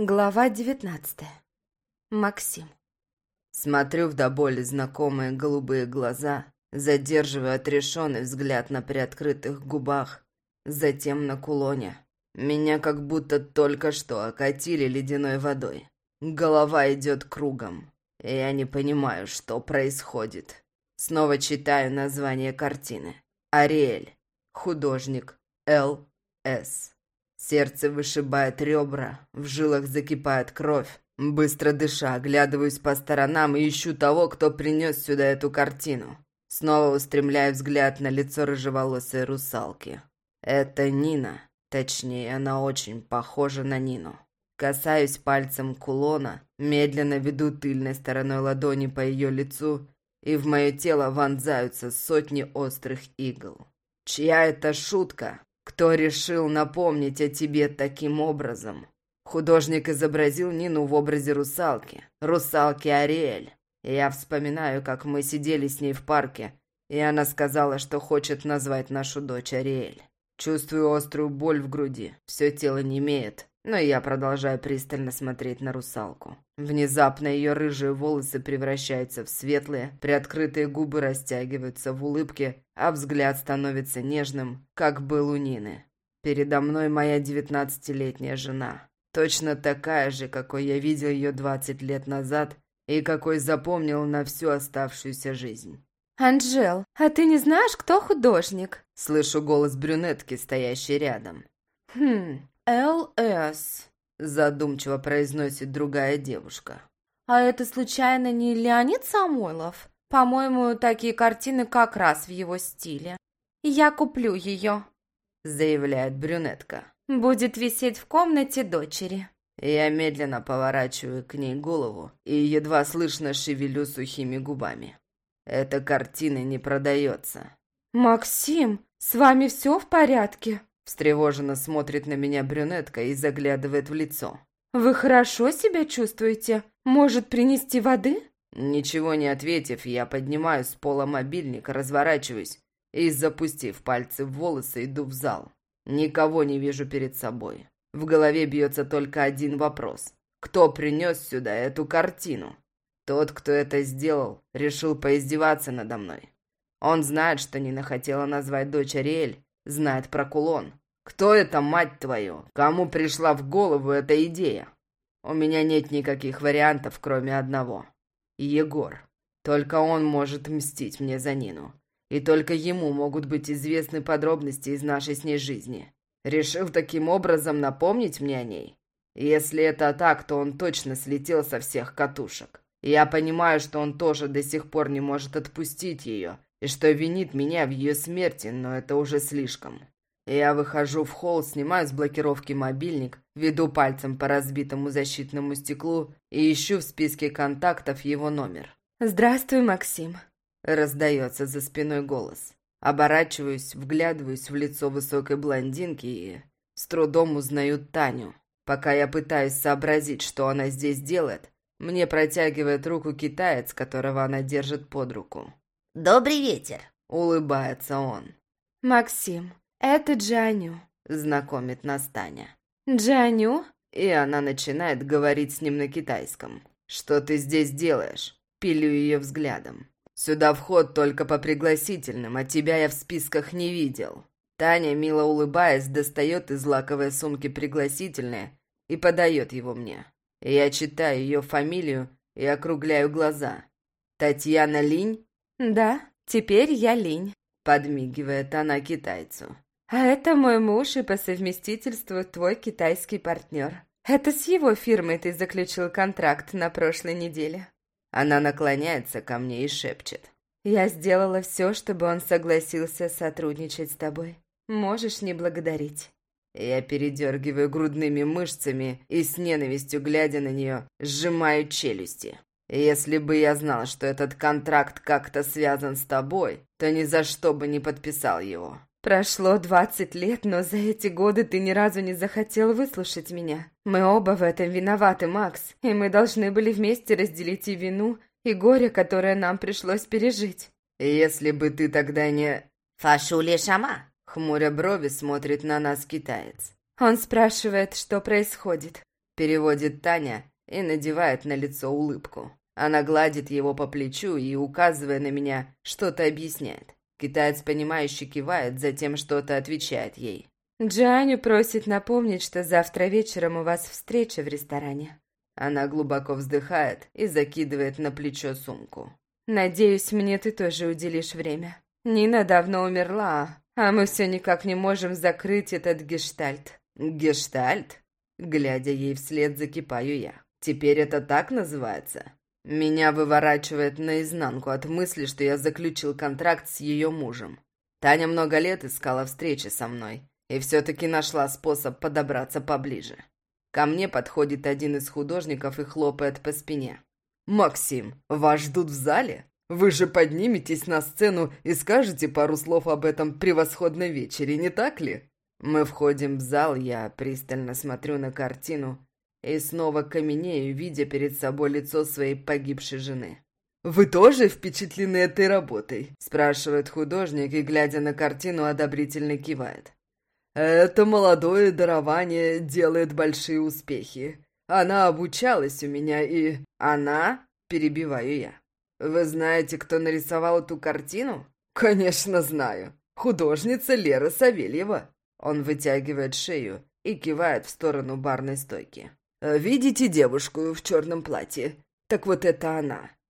Глава девятнадцатая. Максим. Смотрю в до боли знакомые голубые глаза, задерживая отрешенный взгляд на приоткрытых губах, затем на кулоне. Меня как будто только что окатили ледяной водой. Голова идет кругом. Я не понимаю, что происходит. Снова читаю название картины. Ариэль. Художник. Л. С. Сердце вышибает ребра, в жилах закипает кровь. Быстро дыша, оглядываюсь по сторонам и ищу того, кто принес сюда эту картину. Снова устремляю взгляд на лицо рыжеволосой русалки. Это Нина. Точнее, она очень похожа на Нину. Касаюсь пальцем кулона, медленно веду тыльной стороной ладони по ее лицу, и в мое тело вонзаются сотни острых игл. Чья это шутка? Кто решил напомнить о тебе таким образом? Художник изобразил Нину в образе русалки. Русалки Ариэль. Я вспоминаю, как мы сидели с ней в парке, и она сказала, что хочет назвать нашу дочь Ариэль. Чувствую острую боль в груди, все тело не имеет, но я продолжаю пристально смотреть на русалку. Внезапно ее рыжие волосы превращаются в светлые, приоткрытые губы растягиваются в улыбке, а взгляд становится нежным, как был у Нины. Передо мной моя девятнадцатилетняя жена. Точно такая же, какой я видел ее двадцать лет назад и какой запомнил на всю оставшуюся жизнь. «Анжел, а ты не знаешь, кто художник?» Слышу голос брюнетки, стоящей рядом. «Хм, Л.С. Задумчиво произносит другая девушка. А это случайно не Леонид Самойлов? По-моему, такие картины как раз в его стиле. Я куплю ее, заявляет брюнетка. Будет висеть в комнате дочери. Я медленно поворачиваю к ней голову и едва слышно шевелю сухими губами. Эта картина не продается. «Максим, с вами все в порядке?» Встревоженно смотрит на меня брюнетка и заглядывает в лицо. «Вы хорошо себя чувствуете? Может, принести воды?» Ничего не ответив, я поднимаю с пола мобильник, разворачиваюсь и, запустив пальцы в волосы, иду в зал. Никого не вижу перед собой. В голове бьется только один вопрос. Кто принес сюда эту картину? Тот, кто это сделал, решил поиздеваться надо мной. Он знает, что Нина хотела назвать дочь Ариэль, знает про кулон. Кто это, мать твою? Кому пришла в голову эта идея? У меня нет никаких вариантов, кроме одного. Егор. Только он может мстить мне за Нину. И только ему могут быть известны подробности из нашей с ней жизни. Решил таким образом напомнить мне о ней? Если это так, то он точно слетел со всех катушек. Я понимаю, что он тоже до сих пор не может отпустить ее, и что винит меня в ее смерти, но это уже слишком. Я выхожу в холл, снимаю с блокировки мобильник, веду пальцем по разбитому защитному стеклу и ищу в списке контактов его номер. «Здравствуй, Максим», — раздается за спиной голос. Оборачиваюсь, вглядываюсь в лицо высокой блондинки и с трудом узнаю Таню. Пока я пытаюсь сообразить, что она здесь делает, мне протягивает руку китаец, которого она держит под руку. «Добрый вечер!» — улыбается он. «Максим, это Джаню», — знакомит нас Таня. «Джаню?» И она начинает говорить с ним на китайском. «Что ты здесь делаешь?» Пилю ее взглядом. «Сюда вход только по пригласительным, а тебя я в списках не видел». Таня, мило улыбаясь, достает из лаковой сумки пригласительное и подает его мне. Я читаю ее фамилию и округляю глаза. «Татьяна Линь?» «Да, теперь я Линь», — подмигивает она китайцу. «А это мой муж и по совместительству твой китайский партнер. Это с его фирмой ты заключил контракт на прошлой неделе». Она наклоняется ко мне и шепчет. «Я сделала все, чтобы он согласился сотрудничать с тобой. Можешь не благодарить». Я передергиваю грудными мышцами и с ненавистью, глядя на нее, сжимаю челюсти. Если бы я знал, что этот контракт как-то связан с тобой, то ни за что бы не подписал его. Прошло двадцать лет, но за эти годы ты ни разу не захотел выслушать меня. Мы оба в этом виноваты, Макс, и мы должны были вместе разделить и вину, и горе, которое нам пришлось пережить. Если бы ты тогда не... Фашули Шама? Хмуря брови смотрит на нас китаец. Он спрашивает, что происходит. Переводит Таня и надевает на лицо улыбку. Она гладит его по плечу и, указывая на меня, что-то объясняет. Китаец, понимающе кивает, затем что-то отвечает ей. Джаню просит напомнить, что завтра вечером у вас встреча в ресторане. Она глубоко вздыхает и закидывает на плечо сумку. Надеюсь, мне ты тоже уделишь время. Нина давно умерла, а мы все никак не можем закрыть этот гештальт. Гештальт? Глядя ей вслед, закипаю я. Теперь это так называется? Меня выворачивает наизнанку от мысли, что я заключил контракт с ее мужем. Таня много лет искала встречи со мной и все-таки нашла способ подобраться поближе. Ко мне подходит один из художников и хлопает по спине. «Максим, вас ждут в зале? Вы же подниметесь на сцену и скажете пару слов об этом превосходной вечере, не так ли?» Мы входим в зал, я пристально смотрю на картину и снова каменею, видя перед собой лицо своей погибшей жены. «Вы тоже впечатлены этой работой?» – спрашивает художник и, глядя на картину, одобрительно кивает. «Это молодое дарование делает большие успехи. Она обучалась у меня и...» «Она?» – перебиваю я. «Вы знаете, кто нарисовал эту картину?» «Конечно знаю. Художница Лера Савельева». Он вытягивает шею и кивает в сторону барной стойки. «Видите девушку в черном платье? Так вот это она.